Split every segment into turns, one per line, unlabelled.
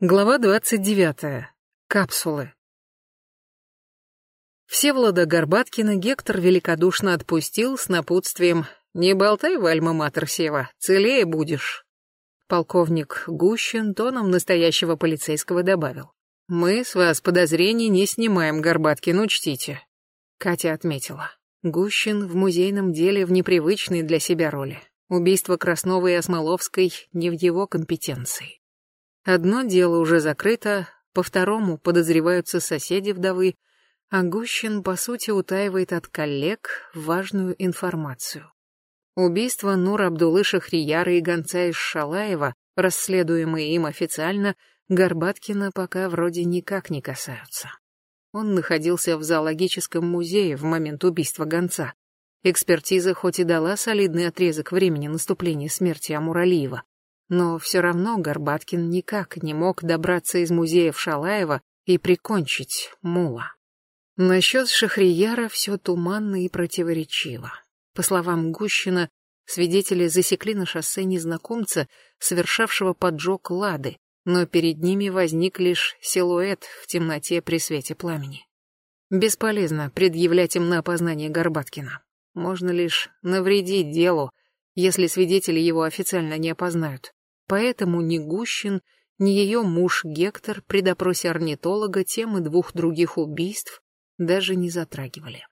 Глава 29. Капсулы. Всеволода Горбаткина Гектор великодушно отпустил с напутствием «Не болтай, Вальма-Матер Сева, целее будешь». Полковник Гущин тоном настоящего полицейского добавил. «Мы с вас подозрений не снимаем, Горбаткин, учтите». Катя отметила. Гущин в музейном деле в непривычной для себя роли. Убийство Красновой и Осмоловской не в его компетенции. Одно дело уже закрыто, по второму подозреваются соседи вдовы, а Гущин, по сути, утаивает от коллег важную информацию. Убийство Нур Абдулы Шахрияра и гонца из Шалаева, расследуемые им официально, Горбаткина пока вроде никак не касаются. Он находился в зоологическом музее в момент убийства гонца. Экспертиза хоть и дала солидный отрезок времени наступления смерти Амуралиева, но все равно Горбаткин никак не мог добраться из музея в Шалаева и прикончить Мула. Насчет Шахрияра все туманно и противоречиво. По словам Гущина, свидетели засекли на шоссе незнакомца, совершавшего поджог Лады, но перед ними возник лишь силуэт в темноте при свете пламени. Бесполезно предъявлять им на опознание Горбаткина. Можно лишь навредить делу, если свидетели его официально не опознают. Поэтому ни Гущин, ни ее муж Гектор при допросе орнитолога темы двух других убийств даже не затрагивали.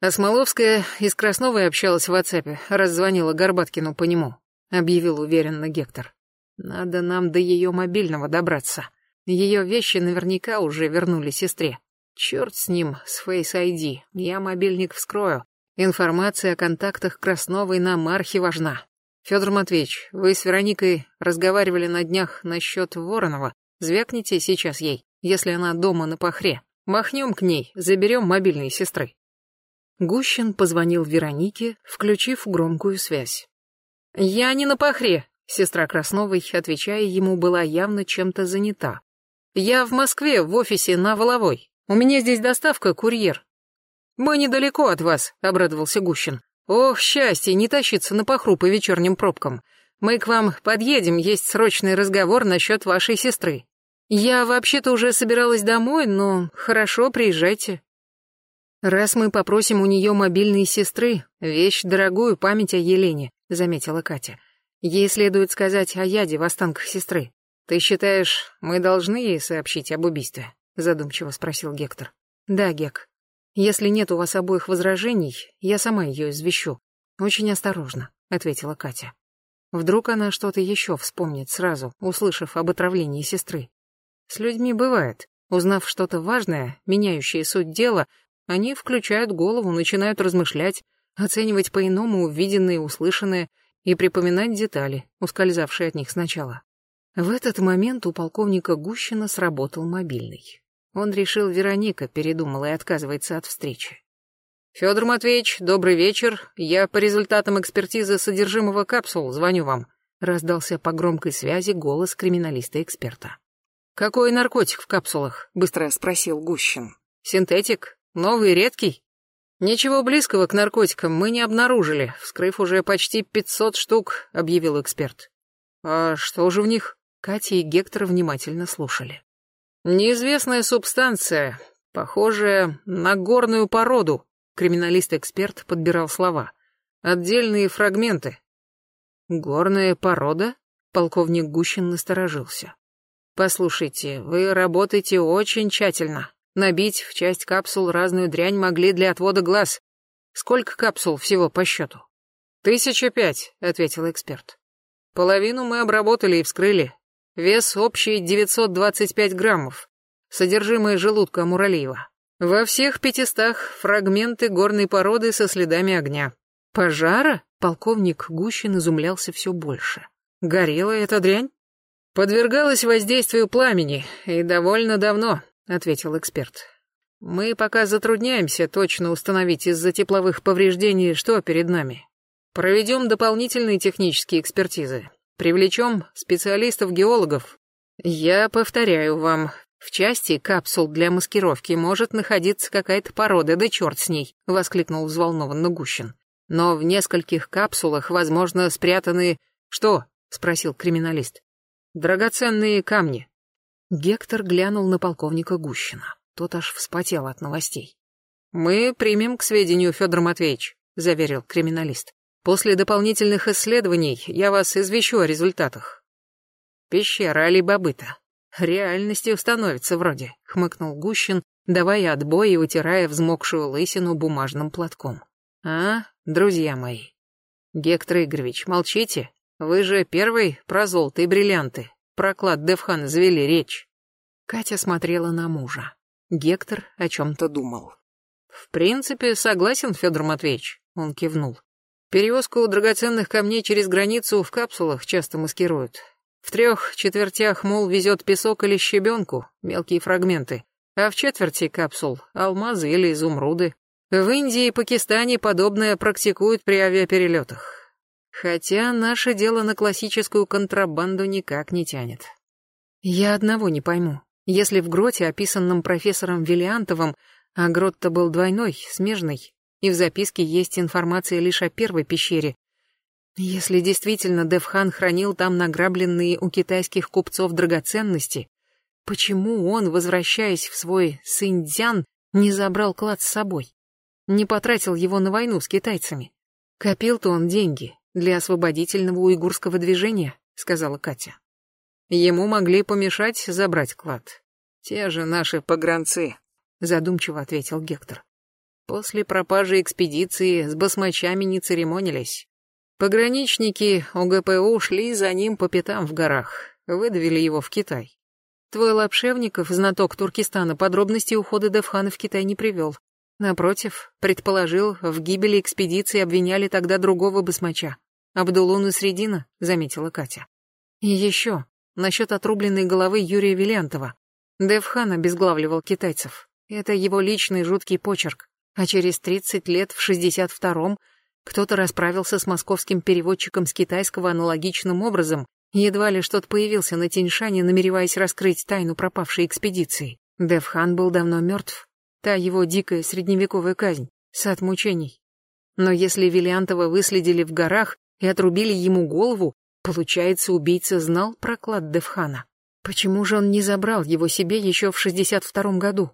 А Смоловская из Красновой общалась в WhatsApp, раззвонила Горбаткину по нему, объявил уверенно Гектор. Надо нам до ее мобильного добраться. Ее вещи наверняка уже вернули сестре. Черт с ним, с Face ID. Я мобильник вскрою. Информация о контактах Красновой на Мархе важна. Федор Матвеевич, вы с Вероникой разговаривали на днях насчет Воронова. Звякните сейчас ей, если она дома на похре. Махнем к ней, заберем мобильные сестры. Гущин позвонил Веронике, включив громкую связь. «Я не на похре», — сестра Красновой, отвечая ему, была явно чем-то занята. «Я в Москве, в офисе на Воловой. У меня здесь доставка, курьер». «Мы недалеко от вас», — обрадовался Гущин. Ох, счастье, не тащиться на похру по вечерним пробкам. Мы к вам подъедем, есть срочный разговор насчет вашей сестры. Я вообще-то уже собиралась домой, но хорошо, приезжайте. Раз мы попросим у нее мобильной сестры, вещь дорогую, память о Елене, заметила Катя. Ей следует сказать о яде в останках сестры. Ты считаешь, мы должны ей сообщить об убийстве? Задумчиво спросил Гектор. Да, Гек. Если нет у вас обоих возражений, я сама ее извещу. Очень осторожно, ответила Катя. Вдруг она что-то еще вспомнит сразу, услышав об отравлении сестры. С людьми бывает. Узнав что-то важное, меняющее суть дела, они включают голову, начинают размышлять, оценивать по-иному увиденное и услышанное и припоминать детали, ускользавшие от них сначала. В этот момент у полковника Гущина сработал мобильный. Он решил, Вероника передумала и отказывается от встречи. «Федор Матвеевич, добрый вечер. Я по результатам экспертизы содержимого капсул звоню вам», раздался по громкой связи голос криминалиста-эксперта. «Какой наркотик в капсулах?» — быстро спросил Гущин. «Синтетик? Новый, редкий?» «Ничего близкого к наркотикам мы не обнаружили, вскрыв уже почти пятьсот штук», — объявил эксперт. «А что же в них?» Катя и Гектор внимательно слушали. Неизвестная субстанция, похожая на горную породу. Криминалист-эксперт подбирал слова. Отдельные фрагменты. Горная порода? Полковник Гущин насторожился. Послушайте, вы работаете очень тщательно. Набить в часть капсул разную дрянь могли для отвода глаз. Сколько капсул всего по счету? Тысяча пять, ответил эксперт. Половину мы обработали и вскрыли, Вес общий 925 граммов. Содержимое желудка Муралиева. Во всех пятистах фрагменты горной породы со следами огня. Пожара? Полковник Гущин изумлялся все больше. Горела эта дрянь? Подвергалась воздействию пламени, и довольно давно, ответил эксперт. Мы пока затрудняемся точно установить из-за тепловых повреждений, что перед нами. Проведем дополнительные технические экспертизы. Привлечем специалистов-геологов. Я повторяю вам, в части капсул для маскировки может находиться какая-то порода, да черт с ней, воскликнул взволнованно Гущин. Но в нескольких капсулах, возможно, спрятаны... Что? спросил криминалист. Драгоценные камни. Гектор глянул на полковника Гущина. Тот аж вспотел от новостей. «Мы примем к сведению, Федор Матвеевич», — заверил криминалист. «После дополнительных исследований я вас извещу о результатах». «Пещера Али-Бабыта. Реальностью становится вроде», — хмыкнул Гущин, давая отбой и вытирая взмокшую лысину бумажным платком. «А, друзья мои, Гектор Игоревич, молчите? Вы же первый про золото и бриллианты, про клад Девхана завели речь». Катя смотрела на мужа. Гектор о чем-то думал. «В принципе, согласен, Федор Матвеевич», — он кивнул. «Перевозку драгоценных камней через границу в капсулах часто маскируют. В трех четвертях, мол, везет песок или щебенку, мелкие фрагменты, а в четверти капсул — алмазы или изумруды. В Индии и Пакистане подобное практикуют при авиаперелетах. Хотя наше дело на классическую контрабанду никак не тянет. Я одного не пойму. Если в гроте, описанном профессором Виллиантовым, а грот-то был двойной, смежный, и в записке есть информация лишь о первой пещере, если действительно Девхан хранил там награбленные у китайских купцов драгоценности, почему он, возвращаясь в свой Синьцзян, не забрал клад с собой? Не потратил его на войну с китайцами? Копил-то он деньги для освободительного уйгурского движения, сказала Катя. Ему могли помешать забрать клад. Те же наши погранцы, задумчиво ответил Гектор. После пропажи экспедиции с басмачами не церемонились. Пограничники ОГПУ шли за ним по пятам в горах, выдавили его в Китай. Твой Лапшевников, знаток Туркестана, подробности ухода Девхана в Китай не привел. Напротив, предположил, в гибели экспедиции обвиняли тогда другого басмача. Абдулуну Средина, заметила Катя. И еще, насчет отрубленной головы Юрия Виллиантова. Девхан обезглавливал китайцев. Это его личный жуткий почерк. А через 30 лет, в 62-м, кто-то расправился с московским переводчиком с китайского аналогичным образом, едва ли что-то появился на Тиньшане, намереваясь раскрыть тайну пропавшей экспедиции. Девхан был давно мертв. Та его дикая средневековая казнь, сад мучений. Но если Виллиантова выследили в горах и отрубили ему голову, получается, убийца знал про клад Девхана. Почему же он не забрал его себе еще в 62-м году?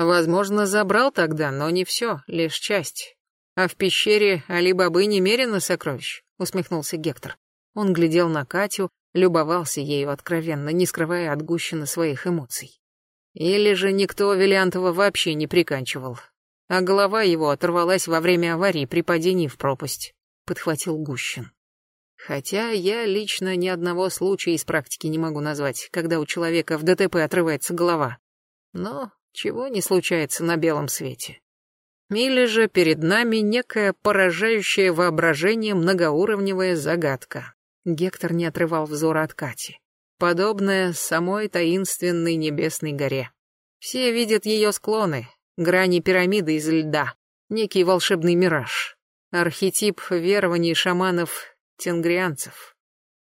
Возможно, забрал тогда, но не все, лишь часть. А в пещере Али-Бабы немерено сокровищ, усмехнулся Гектор. Он глядел на Катю, любовался ею откровенно, не скрывая от Гущина своих эмоций. Или же никто Виллиантова вообще не приканчивал, а голова его оторвалась во время аварии при падении в пропасть, подхватил Гущин. Хотя я лично ни одного случая из практики не могу назвать, когда у человека в ДТП отрывается голова. Но чего не случается на белом свете. Или же перед нами некая поражающая воображение многоуровневая загадка. Гектор не отрывал взора от Кати. Подобная самой таинственной небесной горе. Все видят ее склоны, грани пирамиды из льда, некий волшебный мираж, архетип верований шаманов-тенгрианцев.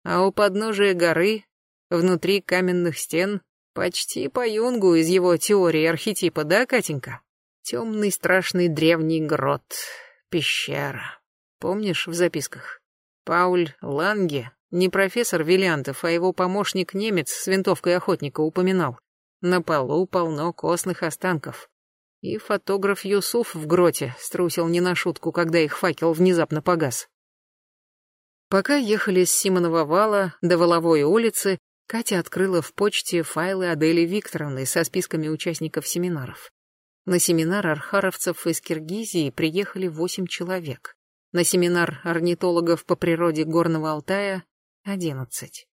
А у подножия горы, внутри каменных стен, почти по Юнгу из его теории архетипа, да, Катенька? Темный страшный древний грот, пещера. Помнишь в записках? Пауль Ланге, не профессор Виллиантов, а его помощник-немец с винтовкой охотника упоминал. На полу полно костных останков. И фотограф Юсуф в гроте струсил не на шутку, когда их факел внезапно погас. Пока ехали с Симонова вала до Воловой улицы, Катя открыла в почте файлы Адели Викторовны со списками участников семинаров. На семинар архаровцев из Киргизии приехали восемь человек. На семинар орнитологов по природе Горного Алтая — одиннадцать.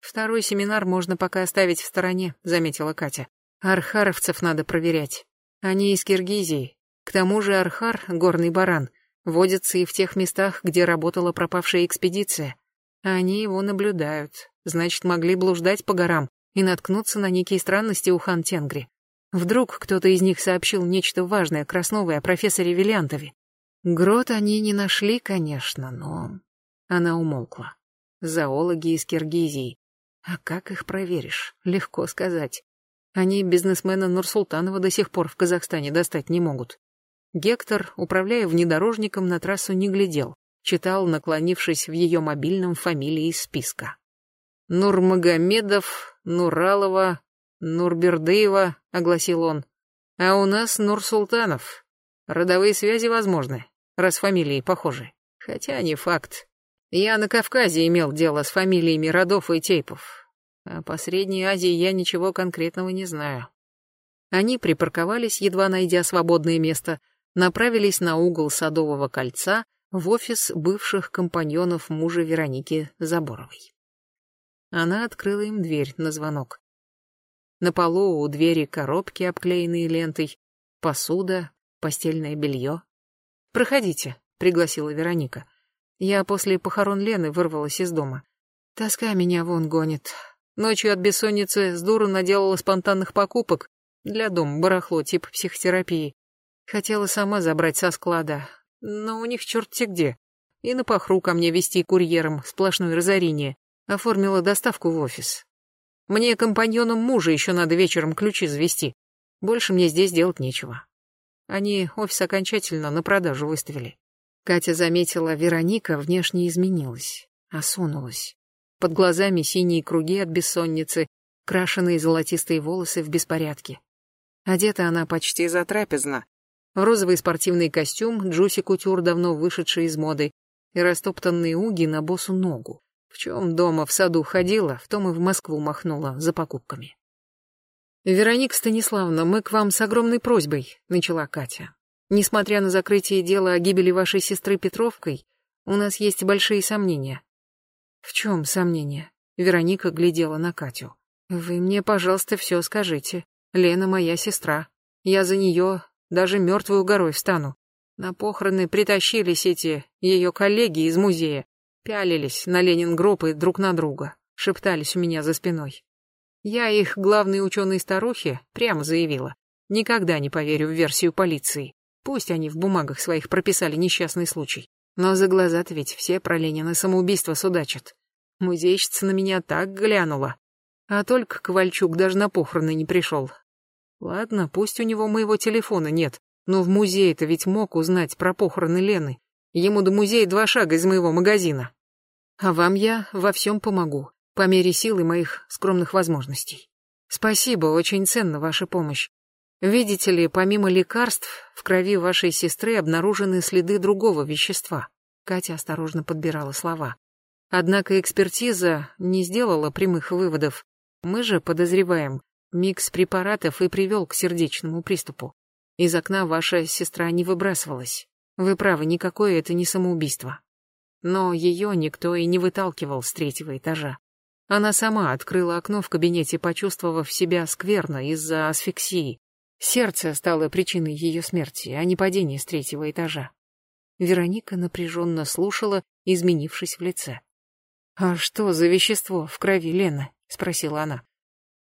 «Второй семинар можно пока оставить в стороне», — заметила Катя. «Архаровцев надо проверять. Они из Киргизии. К тому же архар, горный баран, водится и в тех местах, где работала пропавшая экспедиция. Они его наблюдают, значит, могли блуждать по горам и наткнуться на некие странности у хан Тенгри. Вдруг кто-то из них сообщил нечто важное Красновой о профессоре Виллиантове. Грот они не нашли, конечно, но... Она умолкла. Зоологи из Киргизии. А как их проверишь? Легко сказать. Они бизнесмена Нурсултанова до сих пор в Казахстане достать не могут. Гектор, управляя внедорожником, на трассу не глядел. Читал, наклонившись в ее мобильном фамилии из списка. Нурмагомедов, Нуралова, Нурбердыева, огласил он. А у нас Нурсултанов. Родовые связи возможны, раз фамилии похожи. Хотя не факт. Я на Кавказе имел дело с фамилиями родов и тейпов. А по Средней Азии я ничего конкретного не знаю. Они припарковались, едва найдя свободное место, направились на угол Садового кольца в офис бывших компаньонов мужа Вероники Заборовой. Она открыла им дверь на звонок. На полу у двери коробки, обклеенные лентой, посуда, постельное белье. «Проходите», — пригласила Вероника. «Я после похорон Лены вырвалась из дома. Тоска меня вон гонит. Ночью от бессонницы с дуру наделала спонтанных покупок для дома барахло типа психотерапии. Хотела сама забрать со склада, но у них черт-те где. И на похру ко мне вести курьером, сплошное разорение. Оформила доставку в офис. Мне компаньоном мужа еще надо вечером ключи завести. Больше мне здесь делать нечего. Они офис окончательно на продажу выставили. Катя заметила, Вероника внешне изменилась, осунулась. Под глазами синие круги от бессонницы, крашеные золотистые волосы в беспорядке. Одета она почти затрапезно. Розовый спортивный костюм, Джуси Кутюр, давно вышедший из моды, и растоптанные уги на босу ногу. В чем дома в саду ходила, в том и в Москву махнула за покупками. «Вероника Станиславовна, мы к вам с огромной просьбой», — начала Катя. «Несмотря на закрытие дела о гибели вашей сестры Петровкой, у нас есть большие сомнения». «В чем сомнения?» — Вероника глядела на Катю. «Вы мне, пожалуйста, все скажите. Лена моя сестра. Я за нее даже мертвую горой встану. На похороны притащились эти ее коллеги из музея, пялились на Ленингропы друг на друга, шептались у меня за спиной. Я их главной ученой старухе прямо заявила. Никогда не поверю в версию полиции. Пусть они в бумагах своих прописали несчастный случай. Но за глаза-то ведь все про Ленина самоубийство судачат. Музейщица на меня так глянула. А только Ковальчук даже на похороны не пришел. Ладно, пусть у него моего телефона нет, но в музее-то ведь мог узнать про похороны Лены. Ему до музея два шага из моего магазина. А вам я во всем помогу, по мере силы моих скромных возможностей. Спасибо, очень ценна ваша помощь. Видите ли, помимо лекарств, в крови вашей сестры обнаружены следы другого вещества. Катя осторожно подбирала слова. Однако экспертиза не сделала прямых выводов. Мы же подозреваем, микс препаратов и привел к сердечному приступу. Из окна ваша сестра не выбрасывалась. Вы правы, никакое это не самоубийство но ее никто и не выталкивал с третьего этажа. Она сама открыла окно в кабинете, почувствовав себя скверно из-за асфиксии. Сердце стало причиной ее смерти, а не падения с третьего этажа. Вероника напряженно слушала, изменившись в лице. «А что за вещество в крови Лены?» — спросила она.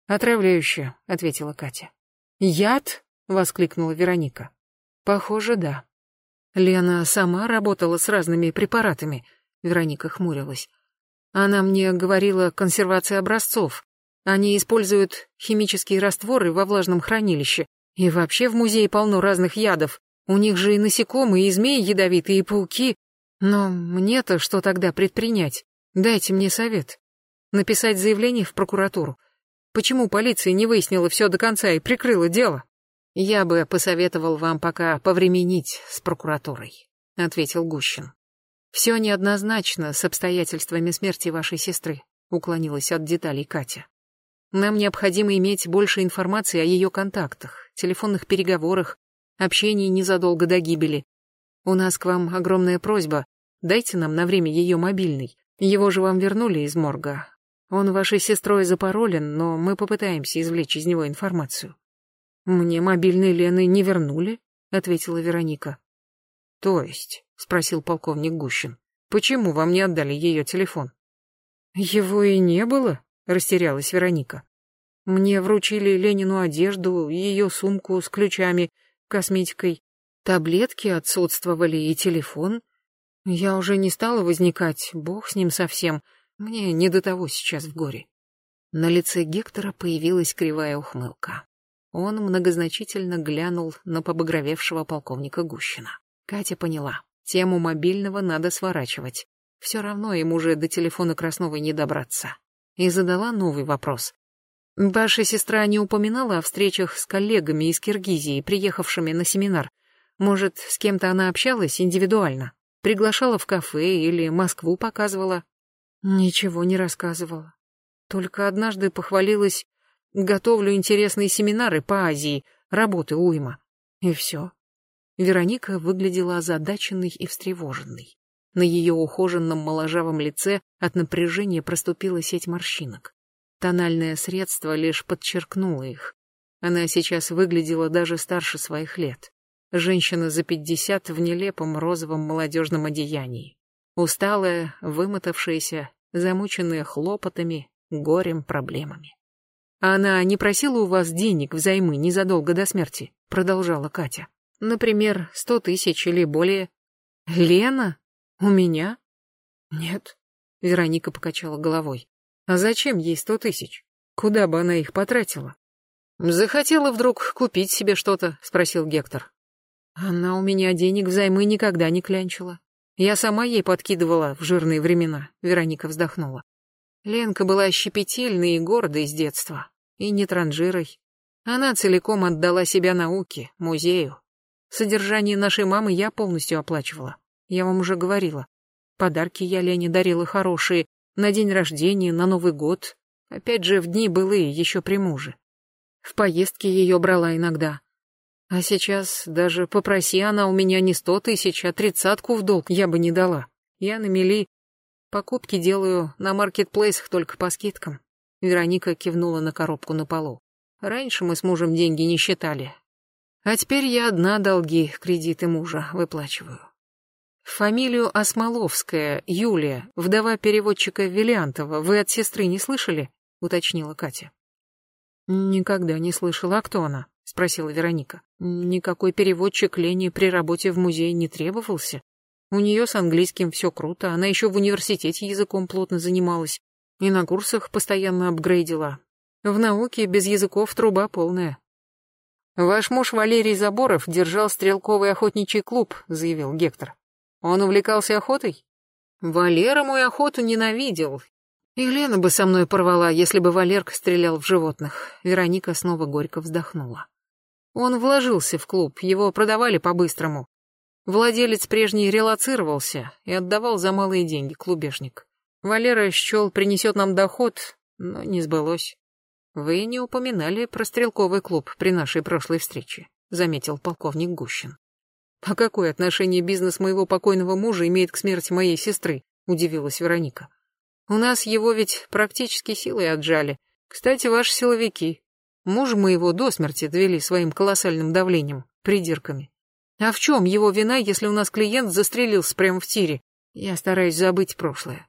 «Отравляющее», — ответила Катя. «Яд?» — воскликнула Вероника. «Похоже, да. Лена сама работала с разными препаратами, Вероника хмурилась. Она мне говорила консервация образцов. Они используют химические растворы во влажном хранилище. И вообще в музее полно разных ядов. У них же и насекомые, и змеи ядовитые, и пауки. Но мне-то что тогда предпринять? Дайте мне совет. Написать заявление в прокуратуру. Почему полиция не выяснила все до конца и прикрыла дело? «Я бы посоветовал вам пока повременить с прокуратурой», — ответил Гущин. «Все неоднозначно с обстоятельствами смерти вашей сестры», — уклонилась от деталей Катя. «Нам необходимо иметь больше информации о ее контактах, телефонных переговорах, общении незадолго до гибели. У нас к вам огромная просьба. Дайте нам на время ее мобильный. Его же вам вернули из морга. Он вашей сестрой запаролен, но мы попытаемся извлечь из него информацию. «Мне мобильный Лены не вернули», — ответила Вероника. «То есть?» — спросил полковник Гущин. «Почему вам не отдали ее телефон?» «Его и не было», — растерялась Вероника. «Мне вручили Ленину одежду, ее сумку с ключами, косметикой. Таблетки отсутствовали и телефон. Я уже не стала возникать, бог с ним совсем. Мне не до того сейчас в горе». На лице Гектора появилась кривая ухмылка. Он многозначительно глянул на побагровевшего полковника Гущина. Катя поняла, тему мобильного надо сворачивать. Все равно ему уже до телефона Красновой не добраться. И задала новый вопрос. Ваша сестра не упоминала о встречах с коллегами из Киргизии, приехавшими на семинар. Может, с кем-то она общалась индивидуально? Приглашала в кафе или Москву показывала? Ничего не рассказывала. Только однажды похвалилась, готовлю интересные семинары по Азии, работы уйма. И все. Вероника выглядела озадаченной и встревоженной. На ее ухоженном моложавом лице от напряжения проступила сеть морщинок. Тональное средство лишь подчеркнуло их. Она сейчас выглядела даже старше своих лет. Женщина за пятьдесят в нелепом розовом молодежном одеянии. Усталая, вымотавшаяся, замученная хлопотами, горем, проблемами. «Она не просила у вас денег взаймы незадолго до смерти?» — продолжала Катя. «Например, сто тысяч или более». «Лена? У меня?» «Нет», — Вероника покачала головой. А зачем ей сто тысяч? Куда бы она их потратила? Захотела вдруг купить себе что-то, спросил Гектор. Она у меня денег взаймы никогда не клянчила. Я сама ей подкидывала в жирные времена, Вероника вздохнула. Ленка была щепетильной и гордой с детства, и не транжирой. Она целиком отдала себя науке, музею. Содержание нашей мамы я полностью оплачивала. Я вам уже говорила. Подарки я Лене дарила хорошие, на день рождения, на Новый год. Опять же, в дни былые, еще при муже. В поездки ее брала иногда. А сейчас даже попроси она у меня не сто тысяч, а тридцатку в долг я бы не дала. Я на мели покупки делаю на маркетплейсах только по скидкам. Вероника кивнула на коробку на полу. Раньше мы с мужем деньги не считали. А теперь я одна долги, кредиты мужа выплачиваю. Фамилию Осмоловская, Юлия, вдова переводчика Виллиантова, вы от сестры не слышали? уточнила Катя. Никогда не слышала, а кто она? спросила Вероника. Никакой переводчик Лене при работе в музее не требовался. У нее с английским все круто, она еще в университете языком плотно занималась и на курсах постоянно апгрейдила. В науке без языков труба полная. Ваш муж Валерий Заборов держал стрелковый охотничий клуб, заявил Гектор. Он увлекался охотой? Валера мой охоту ненавидел. И Лена бы со мной порвала, если бы Валерка стрелял в животных. Вероника снова горько вздохнула. Он вложился в клуб, его продавали по-быстрому. Владелец прежний релацировался и отдавал за малые деньги клубешник. Валера счел, принесет нам доход, но не сбылось. Вы не упоминали про стрелковый клуб при нашей прошлой встрече, заметил полковник Гущин. «А какое отношение бизнес моего покойного мужа имеет к смерти моей сестры?» — удивилась Вероника. «У нас его ведь практически силой отжали. Кстати, ваши силовики. Муж моего до смерти довели своим колоссальным давлением, придирками. А в чем его вина, если у нас клиент застрелился прямо в тире? Я стараюсь забыть прошлое».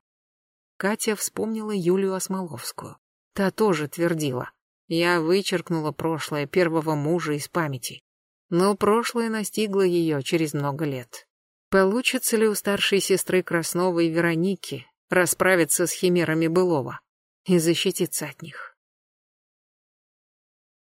Катя вспомнила Юлию Осмоловскую. Та тоже твердила. Я вычеркнула прошлое первого мужа из памяти но прошлое настигло ее через много лет. Получится ли у старшей сестры Красновой Вероники расправиться с химерами былого и защититься от них?